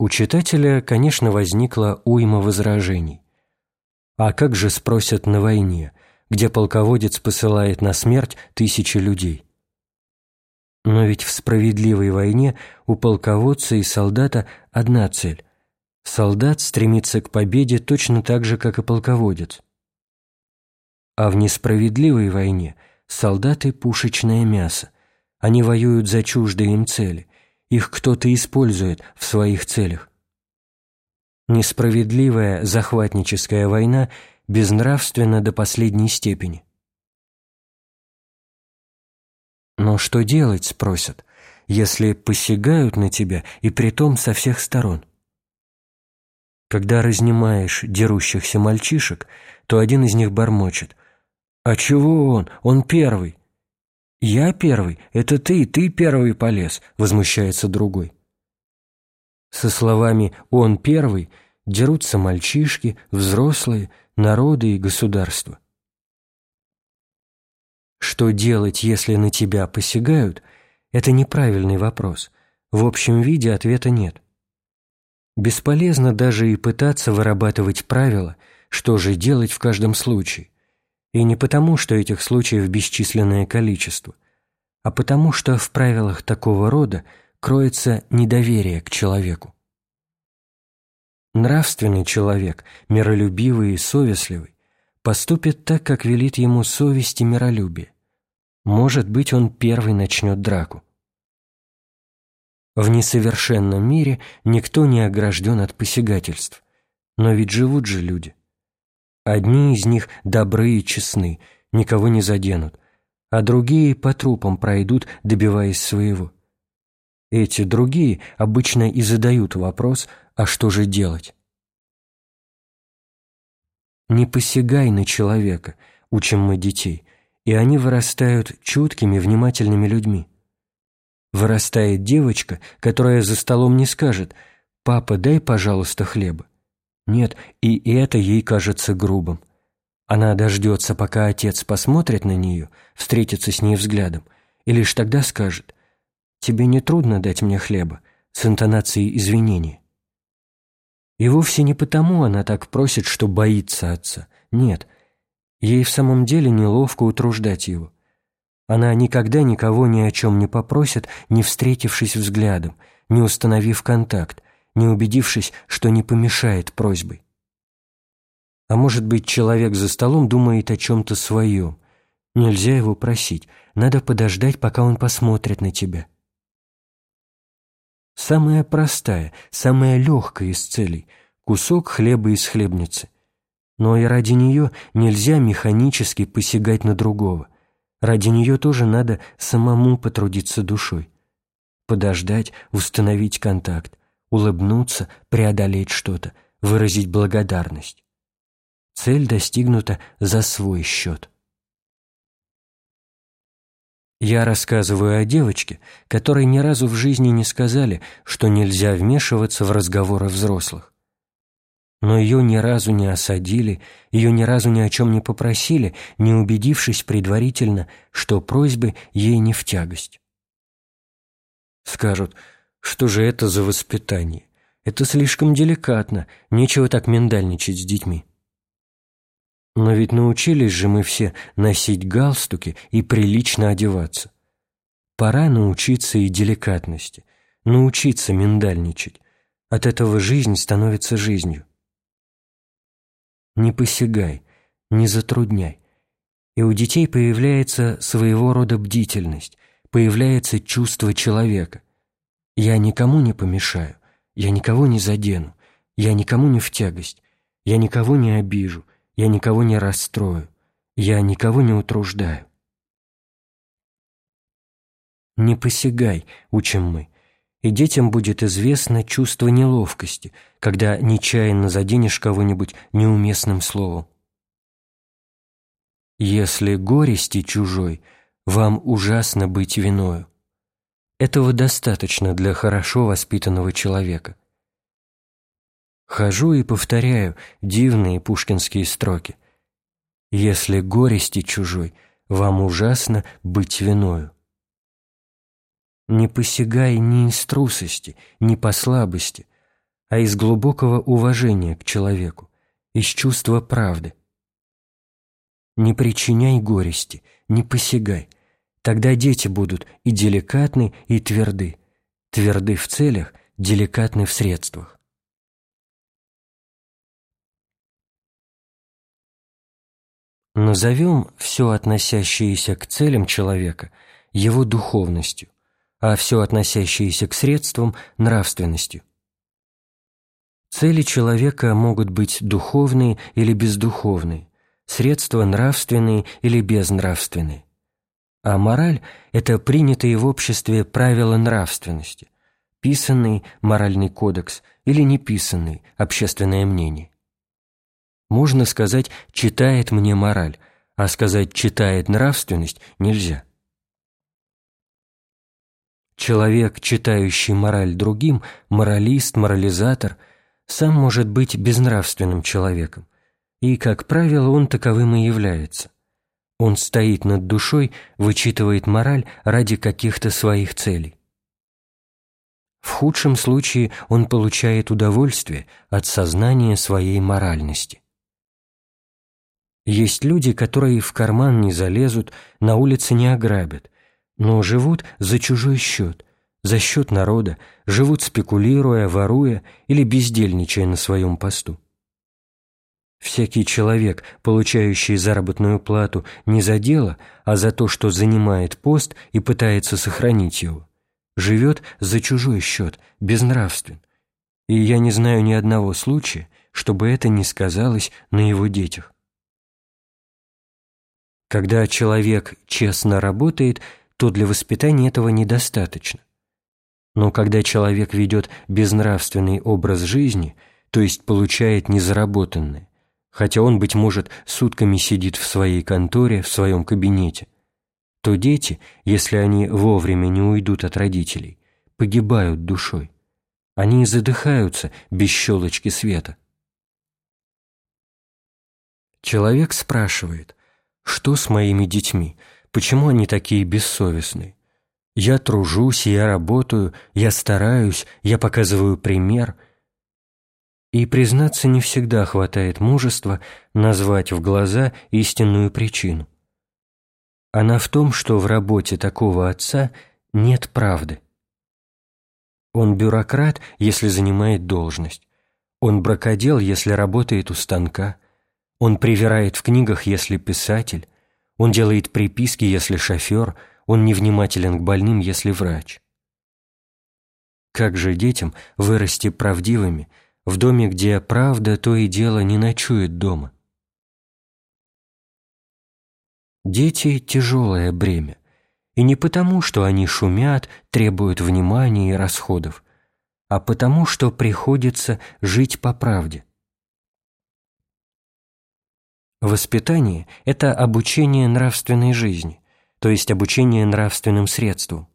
У читателя, конечно, возникла уйма возражений. А как же спросят на войне, где полководец посылает на смерть тысячи людей? Но ведь в справедливой войне у полководца и солдата одна цель. Солдат стремится к победе точно так же, как и полководец. А в несправедливой войне солдаты – пушечное мясо. Они воюют за чуждые им цели. Их кто-то использует в своих целях. Несправедливая захватническая война безнравственна до последней степени. Но что делать, спросят, если посягают на тебя и притом со всех сторон? Когда разнимаешь дерущихся мальчишек, то один из них бормочет. «А чего он? Он первый!» «Я первый? Это ты, ты первый полез!» — возмущается другой. Со словами «он первый» дерутся мальчишки, взрослые, народы и государства. Что делать, если на тебя посягают, это неправильный вопрос. В общем виде ответа нет. Бесполезно даже и пытаться вырабатывать правила, что же делать в каждом случае. И не потому, что этих случаев бесчисленное количество, а потому, что в правилах такого рода кроется недоверие к человеку. Нравственный человек, миролюбивый и совестливый, поступит так, как велит ему совесть и миролюбие. Может быть, он первый начнет драку. В несовершенном мире никто не огражден от посягательств, но ведь живут же люди. Одни из них добры и честны, никого не заденут, а другие по трупам пройдут, добиваясь своего. Эти другие обычно и задают вопрос, а что же делать? Не посягай на человека, учим мы детей, и они вырастают чуткими, внимательными людьми. Вырастает девочка, которая за столом не скажет «Папа, дай, пожалуйста, хлеба». Нет, и это ей кажется грубым. Она дождется, пока отец посмотрит на нее, встретится с ней взглядом, и лишь тогда скажет «Тебе не трудно дать мне хлеба» с интонацией извинения. И вовсе не потому она так просит, что боится отца. Нет, ей в самом деле неловко утруждать его. Она никогда никого ни о чем не попросит, не встретившись взглядом, не установив контакт, не убедившись, что не помешает просьбой. А может быть, человек за столом думает о чем-то своем. Нельзя его просить, надо подождать, пока он посмотрит на тебя. Самая простая, самая легкая из целей – кусок хлеба из хлебницы. Но и ради нее нельзя механически посягать на другого. Ради нее тоже надо самому потрудиться душой. Подождать, установить контакт, улыбнуться, преодолеть что-то, выразить благодарность. Цель достигнута за свой счет. Я рассказываю о девочке, которой ни разу в жизни не сказали, что нельзя вмешиваться в разговоры взрослых. Но ее ни разу не осадили, ее ни разу ни о чем не попросили, не убедившись предварительно, что просьбы ей не в тягость. Скажут, что же это за воспитание? Это слишком деликатно, нечего так миндальничать с детьми. Но ведь научились же мы все носить галстуки и прилично одеваться. Пора научиться и деликатности, научиться миндальничать. От этого жизнь становится жизнью. Не посягай, не затрудняй. И у детей появляется своего рода бдительность, появляется чувство человека. Я никому не помешаю, я никого не задену, я никому не в тягость, я никого не обижу, я никого не расстрою, я никого не утруждаю. «Не посягай», — учим мы, и детям будет известно чувство неловкости, когда нечаянно заденешь кого-нибудь неуместным словом. «Если горести чужой, вам ужасно быть виною». Этого достаточно для хорошо воспитанного человека. Хожу и повторяю дивные пушкинские строки. «Если горести чужой, вам ужасно быть виною». Не посягай ни из трусости, ни по слабости, а из глубокого уважения к человеку, из чувства правды. Не причиняй горести, не посягай, тогда дети будут и деликатны, и тверды, тверды в целях, деликатны в средствах. Назовем все относящееся к целям человека его духовностью, а все относящееся к средствам – нравственностью. Цели человека могут быть духовные или бездуховные, средства нравственные или безнравственные. А мораль – это принятые в обществе правила нравственности, писанный моральный кодекс или неписанный общественное мнение. Можно сказать «читает мне мораль», а сказать «читает нравственность» нельзя. Человек, читающий мораль другим, моралист, морализатор, сам может быть безнравственным человеком, и, как правило, он таковым и является. Он стоит над душой, вычитывает мораль ради каких-то своих целей. В худшем случае он получает удовольствие от сознания своей моральности. Есть люди, которые в карман не залезут, на улице не ограбят, но живут за чужой счет, за счет народа, живут спекулируя, воруя или бездельничая на своем посту. Всякий человек, получающий заработную плату не за дело, а за то, что занимает пост и пытается сохранить его, живет за чужой счет, безнравствен. И я не знаю ни одного случая, чтобы это не сказалось на его детях. Когда человек честно работает, то для воспитания этого недостаточно. Но когда человек ведет безнравственный образ жизни, то есть получает незаработанное, хотя он, быть может, сутками сидит в своей конторе, в своем кабинете, то дети, если они вовремя не уйдут от родителей, погибают душой. Они задыхаются без щелочки света. Человек спрашивает, что с моими детьми? Почему они такие бессовестные? Я тружусь, я работаю, я стараюсь, я показываю пример. И, признаться, не всегда хватает мужества назвать в глаза истинную причину. Она в том, что в работе такого отца нет правды. Он бюрократ, если занимает должность. Он бракодел, если работает у станка – он привирает в книгах, если писатель, он делает приписки, если шофер, он невнимателен к больным, если врач. Как же детям вырасти правдивыми в доме, где правда то и дело не ночует дома? Дети – тяжелое бремя. И не потому, что они шумят, требуют внимания и расходов, а потому, что приходится жить по правде. Воспитание – это обучение нравственной жизни, то есть обучение нравственным средствам.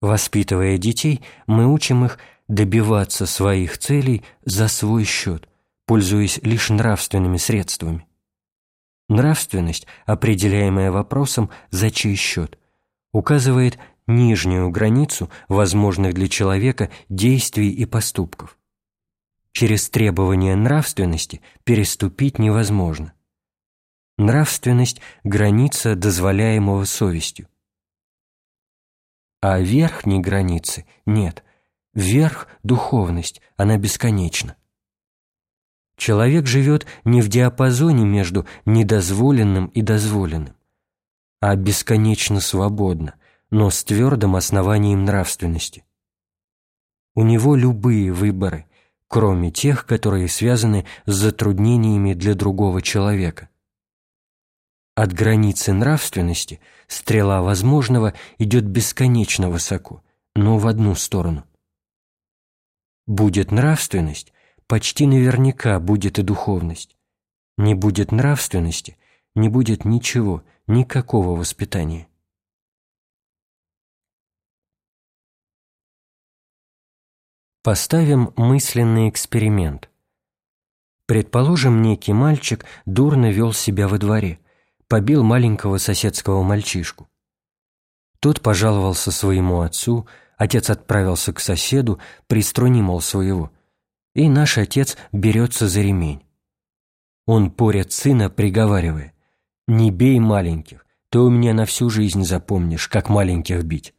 Воспитывая детей, мы учим их добиваться своих целей за свой счет, пользуясь лишь нравственными средствами. Нравственность, определяемая вопросом «за чей счет», указывает нижнюю границу возможных для человека действий и поступков. Через требования нравственности переступить невозможно. Нравственность – граница, дозволяемого совестью. А верхней границы нет. Верх – духовность, она бесконечна. Человек живет не в диапазоне между недозволенным и дозволенным, а бесконечно свободно, но с твердым основанием нравственности. У него любые выборы, кроме тех, которые связаны с затруднениями для другого человека. От границы нравственности стрела возможного идет бесконечно высоко, но в одну сторону. Будет нравственность, почти наверняка будет и духовность. Не будет нравственности, не будет ничего, никакого воспитания. Поставим мысленный эксперимент. Предположим, некий мальчик дурно вел себя во дворе – побил маленького соседского мальчишку. Тот пожаловался своему отцу, отец отправился к соседу, приструни, мол, своего. И наш отец берется за ремень. Он порят сына, приговаривая, «Не бей маленьких, ты у меня на всю жизнь запомнишь, как маленьких бить».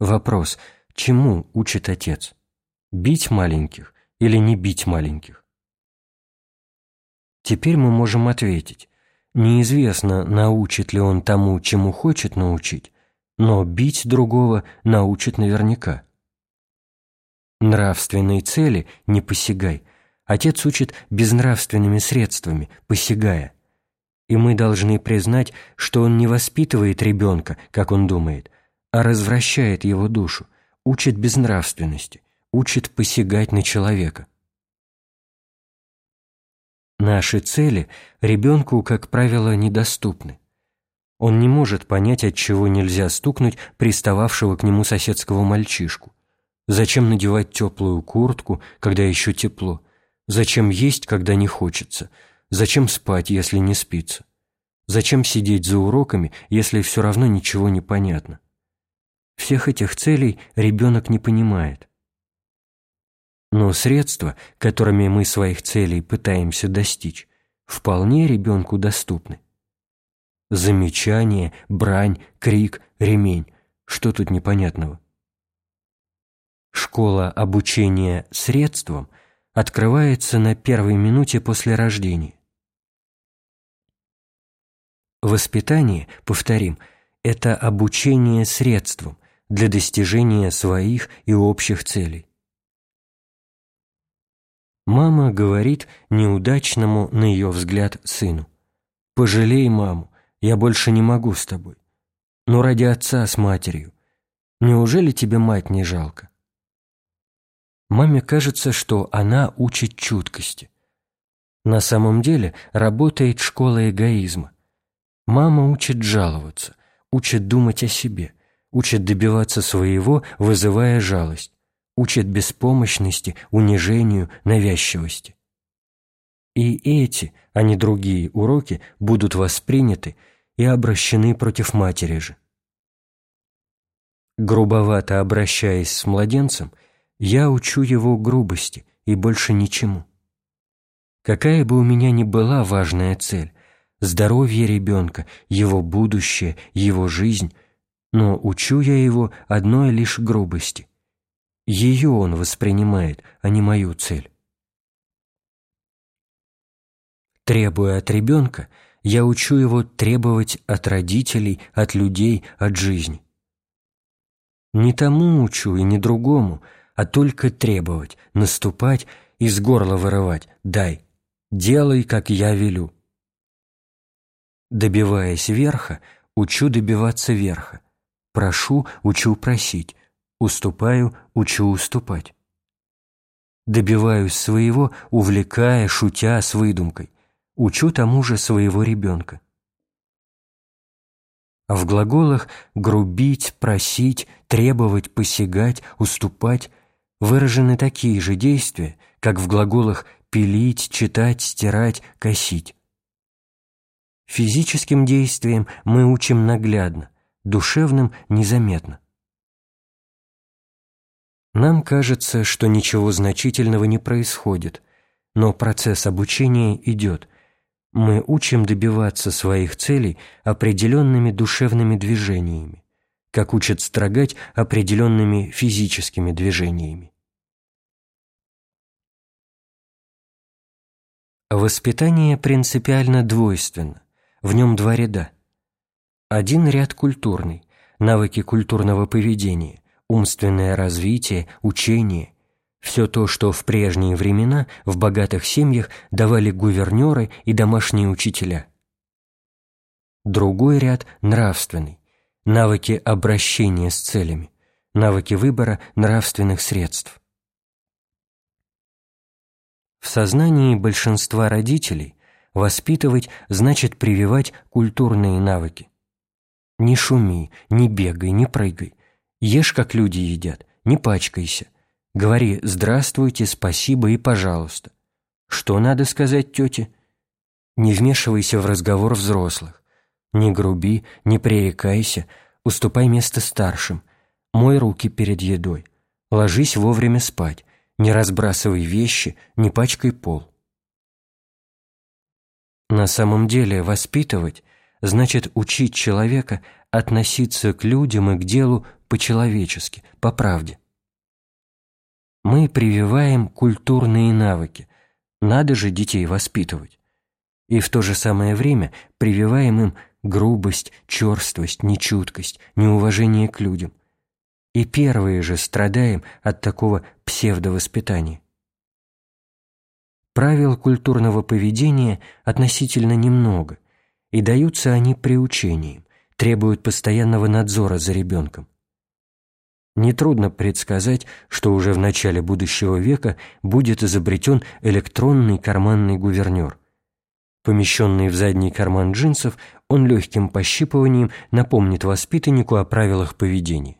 Вопрос, чему учит отец? Бить маленьких или не бить маленьких? Теперь мы можем ответить. Неизвестно, научит ли он тому, чему хочет научить, но бить другого научит наверняка. Нравственной цели не посягай. Отец учит безнравственными средствами, посягая. И мы должны признать, что он не воспитывает ребенка, как он думает, а развращает его душу, учит безнравственности, учит посягать на человека. Наши цели ребенку, как правило, недоступны. Он не может понять, от чего нельзя стукнуть пристававшего к нему соседского мальчишку. Зачем надевать теплую куртку, когда еще тепло? Зачем есть, когда не хочется? Зачем спать, если не спится? Зачем сидеть за уроками, если все равно ничего не понятно? Всех этих целей ребенок не понимает. Но средства, которыми мы своих целей пытаемся достичь, вполне ребенку доступны. Замечание, брань, крик, ремень – что тут непонятного? Школа обучения средствам открывается на первой минуте после рождения. Воспитание, повторим, это обучение средствам для достижения своих и общих целей. Мама говорит неудачному, на ее взгляд, сыну, «Пожалей маму, я больше не могу с тобой. Но ради отца с матерью. Неужели тебе мать не жалко?» Маме кажется, что она учит чуткости. На самом деле работает школа эгоизма. Мама учит жаловаться, учит думать о себе, учит добиваться своего, вызывая жалость, учит беспомощности, унижению, навязчивости. И эти, а не другие уроки будут восприняты и обращены против матери же. Грубовато обращаясь с младенцем, я учу его грубости и больше ничему. Какая бы у меня ни была важная цель – здоровье ребенка, его будущее, его жизнь – но учу я его одной лишь грубости. Ее он воспринимает, а не мою цель. Требуя от ребенка, я учу его требовать от родителей, от людей, от жизни. Не тому учу и не другому – а только требовать, наступать и с горла вырывать «дай, делай, как я велю». Добиваясь верха, учу добиваться верха. Прошу, учу просить. Уступаю, учу уступать. Добиваюсь своего, увлекая, шутя с выдумкой. Учу тому же своего ребенка. А в глаголах грубить, просить, требовать, посягать, уступать выражены такие же действия, как в глаголах «пилить», «читать», «стирать», «косить». Физическим действием мы учим наглядно, душевным – незаметно. Нам кажется, что ничего значительного не происходит, но процесс обучения идет. Мы учим добиваться своих целей определенными душевными движениями, как учат строгать определенными физическими движениями. Воспитание принципиально двойственно, в нем два ряда. Один ряд культурный, навыки культурного поведения, умственное развитие, учение, все то, что в прежние времена в богатых семьях давали гувернеры и домашние учителя. Другой ряд нравственный, навыки обращения с целями, навыки выбора нравственных средств. В сознании большинства родителей воспитывать значит прививать культурные навыки. Не шуми, не бегай, не прыгай. Ешь, как люди едят, не пачкайся. Говори «здравствуйте», «спасибо» и «пожалуйста». Что надо сказать тете? Не вмешивайся в разговор взрослых. Не груби, не пререкайся, уступай место старшим. Мой руки перед едой. Ложись вовремя спать, не разбрасывай вещи, не пачкай пол. На самом деле воспитывать значит учить человека относиться к людям и к делу по-человечески, по правде. Мы прививаем культурные навыки, надо же детей воспитывать. И в то же самое время прививаем им грубость, черствость, нечуткость, неуважение к людям. И первые же страдаем от такого псевдовоспитания. Правил культурного поведения относительно немного, и даются они приучением, требуют постоянного надзора за ребенком. Нетрудно предсказать, что уже в начале будущего века будет изобретен электронный карманный гувернер. Помещенный в задний карман джинсов, он легким пощипыванием напомнит воспитаннику о правилах поведения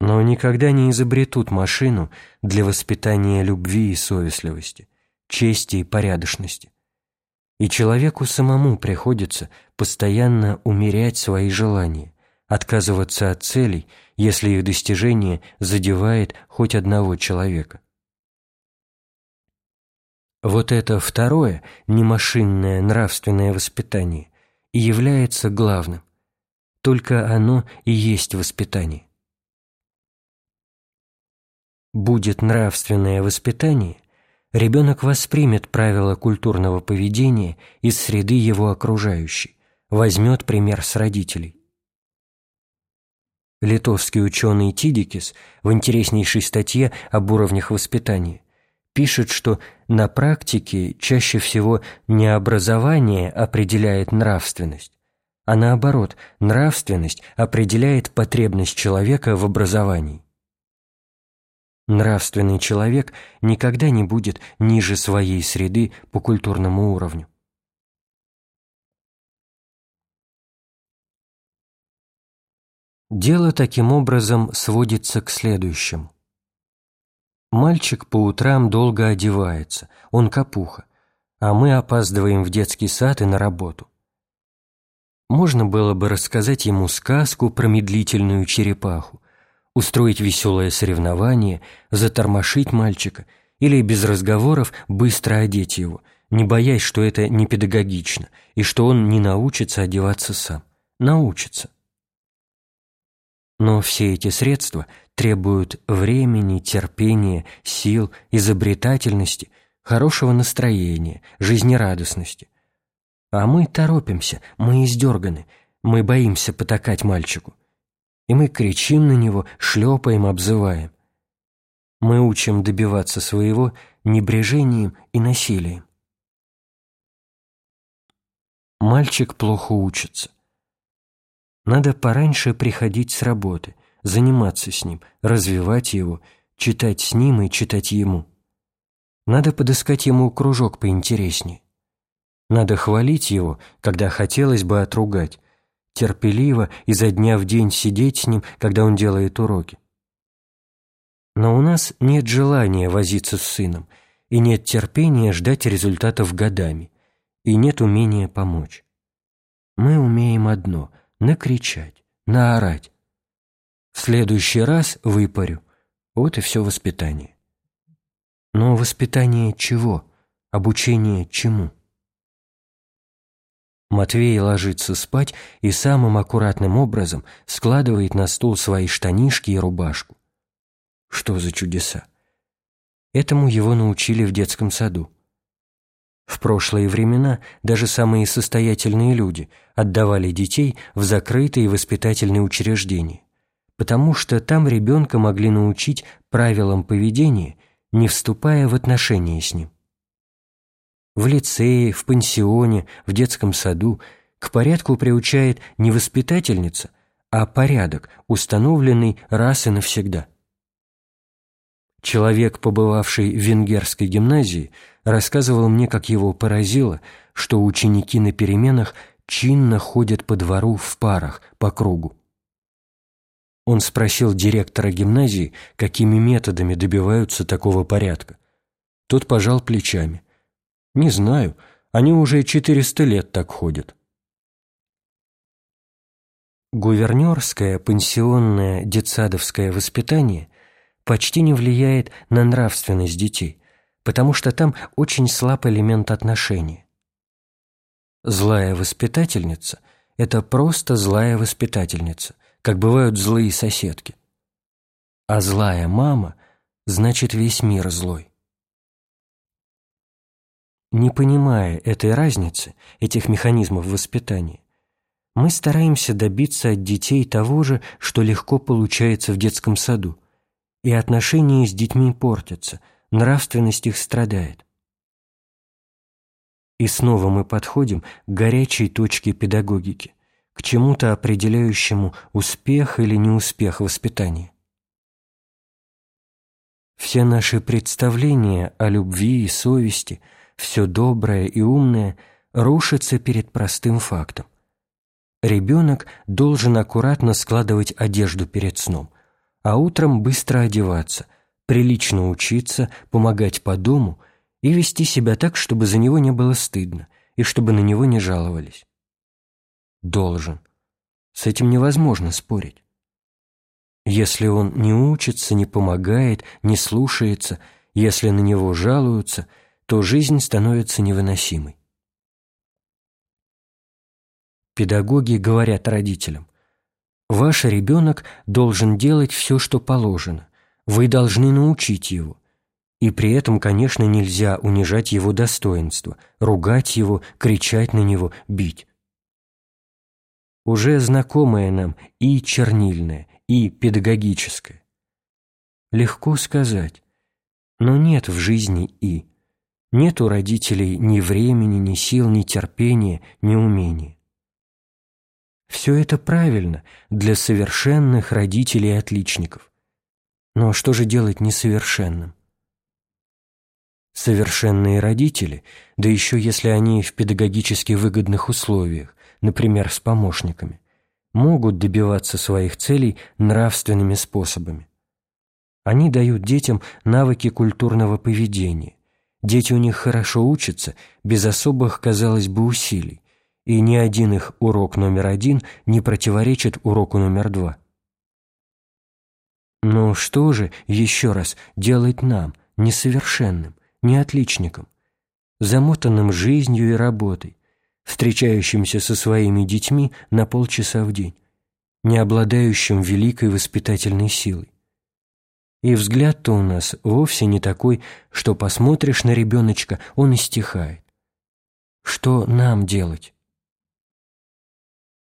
но никогда не изобретут машину для воспитания любви и совестливости, чести и порядочности. И человеку самому приходится постоянно умерять свои желания, отказываться от целей, если их достижение задевает хоть одного человека. Вот это второе, немашинное нравственное воспитание и является главным. Только оно и есть воспитание будет нравственное воспитание, ребенок воспримет правила культурного поведения из среды его окружающей, возьмет пример с родителей. Литовский ученый Тидикис в интереснейшей статье об уровнях воспитания пишет, что на практике чаще всего не образование определяет нравственность, а наоборот, нравственность определяет потребность человека в образовании. Нравственный человек никогда не будет ниже своей среды по культурному уровню. Дело таким образом сводится к следующему. Мальчик по утрам долго одевается, он капуха, а мы опаздываем в детский сад и на работу. Можно было бы рассказать ему сказку про медлительную черепаху, устроить веселое соревнование, затормошить мальчика или без разговоров быстро одеть его, не боясь, что это не педагогично и что он не научится одеваться сам. Научится. Но все эти средства требуют времени, терпения, сил, изобретательности, хорошего настроения, жизнерадостности. А мы торопимся, мы издерганы, мы боимся потакать мальчику и мы кричим на него, шлепаем, обзываем. Мы учим добиваться своего небрежением и насилием. Мальчик плохо учится. Надо пораньше приходить с работы, заниматься с ним, развивать его, читать с ним и читать ему. Надо подыскать ему кружок поинтереснее. Надо хвалить его, когда хотелось бы отругать, терпеливо изо дня в день сидеть с ним, когда он делает уроки. Но у нас нет желания возиться с сыном, и нет терпения ждать результатов годами, и нет умения помочь. Мы умеем одно — накричать, наорать. В следующий раз выпарю. Вот и все воспитание. Но воспитание чего? Обучение чему? Матвей ложится спать и самым аккуратным образом складывает на стол свои штанишки и рубашку. Что за чудеса? Этому его научили в детском саду. В прошлые времена даже самые состоятельные люди отдавали детей в закрытые воспитательные учреждения, потому что там ребенка могли научить правилам поведения, не вступая в отношения с ним в лицее, в пансионе, в детском саду к порядку приучает не воспитательница, а порядок, установленный раз и навсегда. Человек, побывавший в венгерской гимназии, рассказывал мне, как его поразило, что ученики на переменах чинно ходят по двору в парах, по кругу. Он спросил директора гимназии, какими методами добиваются такого порядка. Тот пожал плечами – не знаю, они уже 400 лет так ходят. Гувернерское, пансионное, детсадовское воспитание почти не влияет на нравственность детей, потому что там очень слаб элемент отношения. Злая воспитательница – это просто злая воспитательница, как бывают злые соседки. А злая мама – значит весь мир злой. Не понимая этой разницы, этих механизмов воспитания, мы стараемся добиться от детей того же, что легко получается в детском саду, и отношения с детьми портятся, нравственность их страдает. И снова мы подходим к горячей точке педагогики, к чему-то определяющему успех или неуспех воспитания. Все наши представления о любви и совести, все доброе и умное рушатся перед простым фактом. Ребенок должен аккуратно складывать одежду перед сном, а утром быстро одеваться, прилично учиться, помогать по дому и вести себя так, чтобы за него не было стыдно и чтобы на него не жаловались. Должен. С этим невозможно спорить. Если он не учится, не помогает, не слушается, если на него жалуются, то жизнь становится невыносимой. Педагоги говорят родителям, «Ваш ребенок должен делать все, что положено. Вы должны научить его. И при этом, конечно, нельзя унижать его достоинство, ругать его, кричать на него, бить. Уже знакомое нам и чернильное, и педагогическое. Легко сказать, но нет в жизни «и». Нет у родителей ни времени, ни сил, ни терпения, ни умения. Все это правильно для совершенных родителей-отличников. Но что же делать несовершенным? Совершенные родители, да еще если они в педагогически выгодных условиях, например, с помощниками, могут добиваться своих целей нравственными способами. Они дают детям навыки культурного поведения. Дети у них хорошо учатся, без особых, казалось бы, усилий, и ни один их урок номер один не противоречит уроку номер два. Но что же, еще раз, делать нам, несовершенным, неотличникам, замотанным жизнью и работой, встречающимся со своими детьми на полчаса в день, не обладающим великой воспитательной силой? И взгляд-то у нас вовсе не такой, что посмотришь на ребеночка, он и стихает. Что нам делать?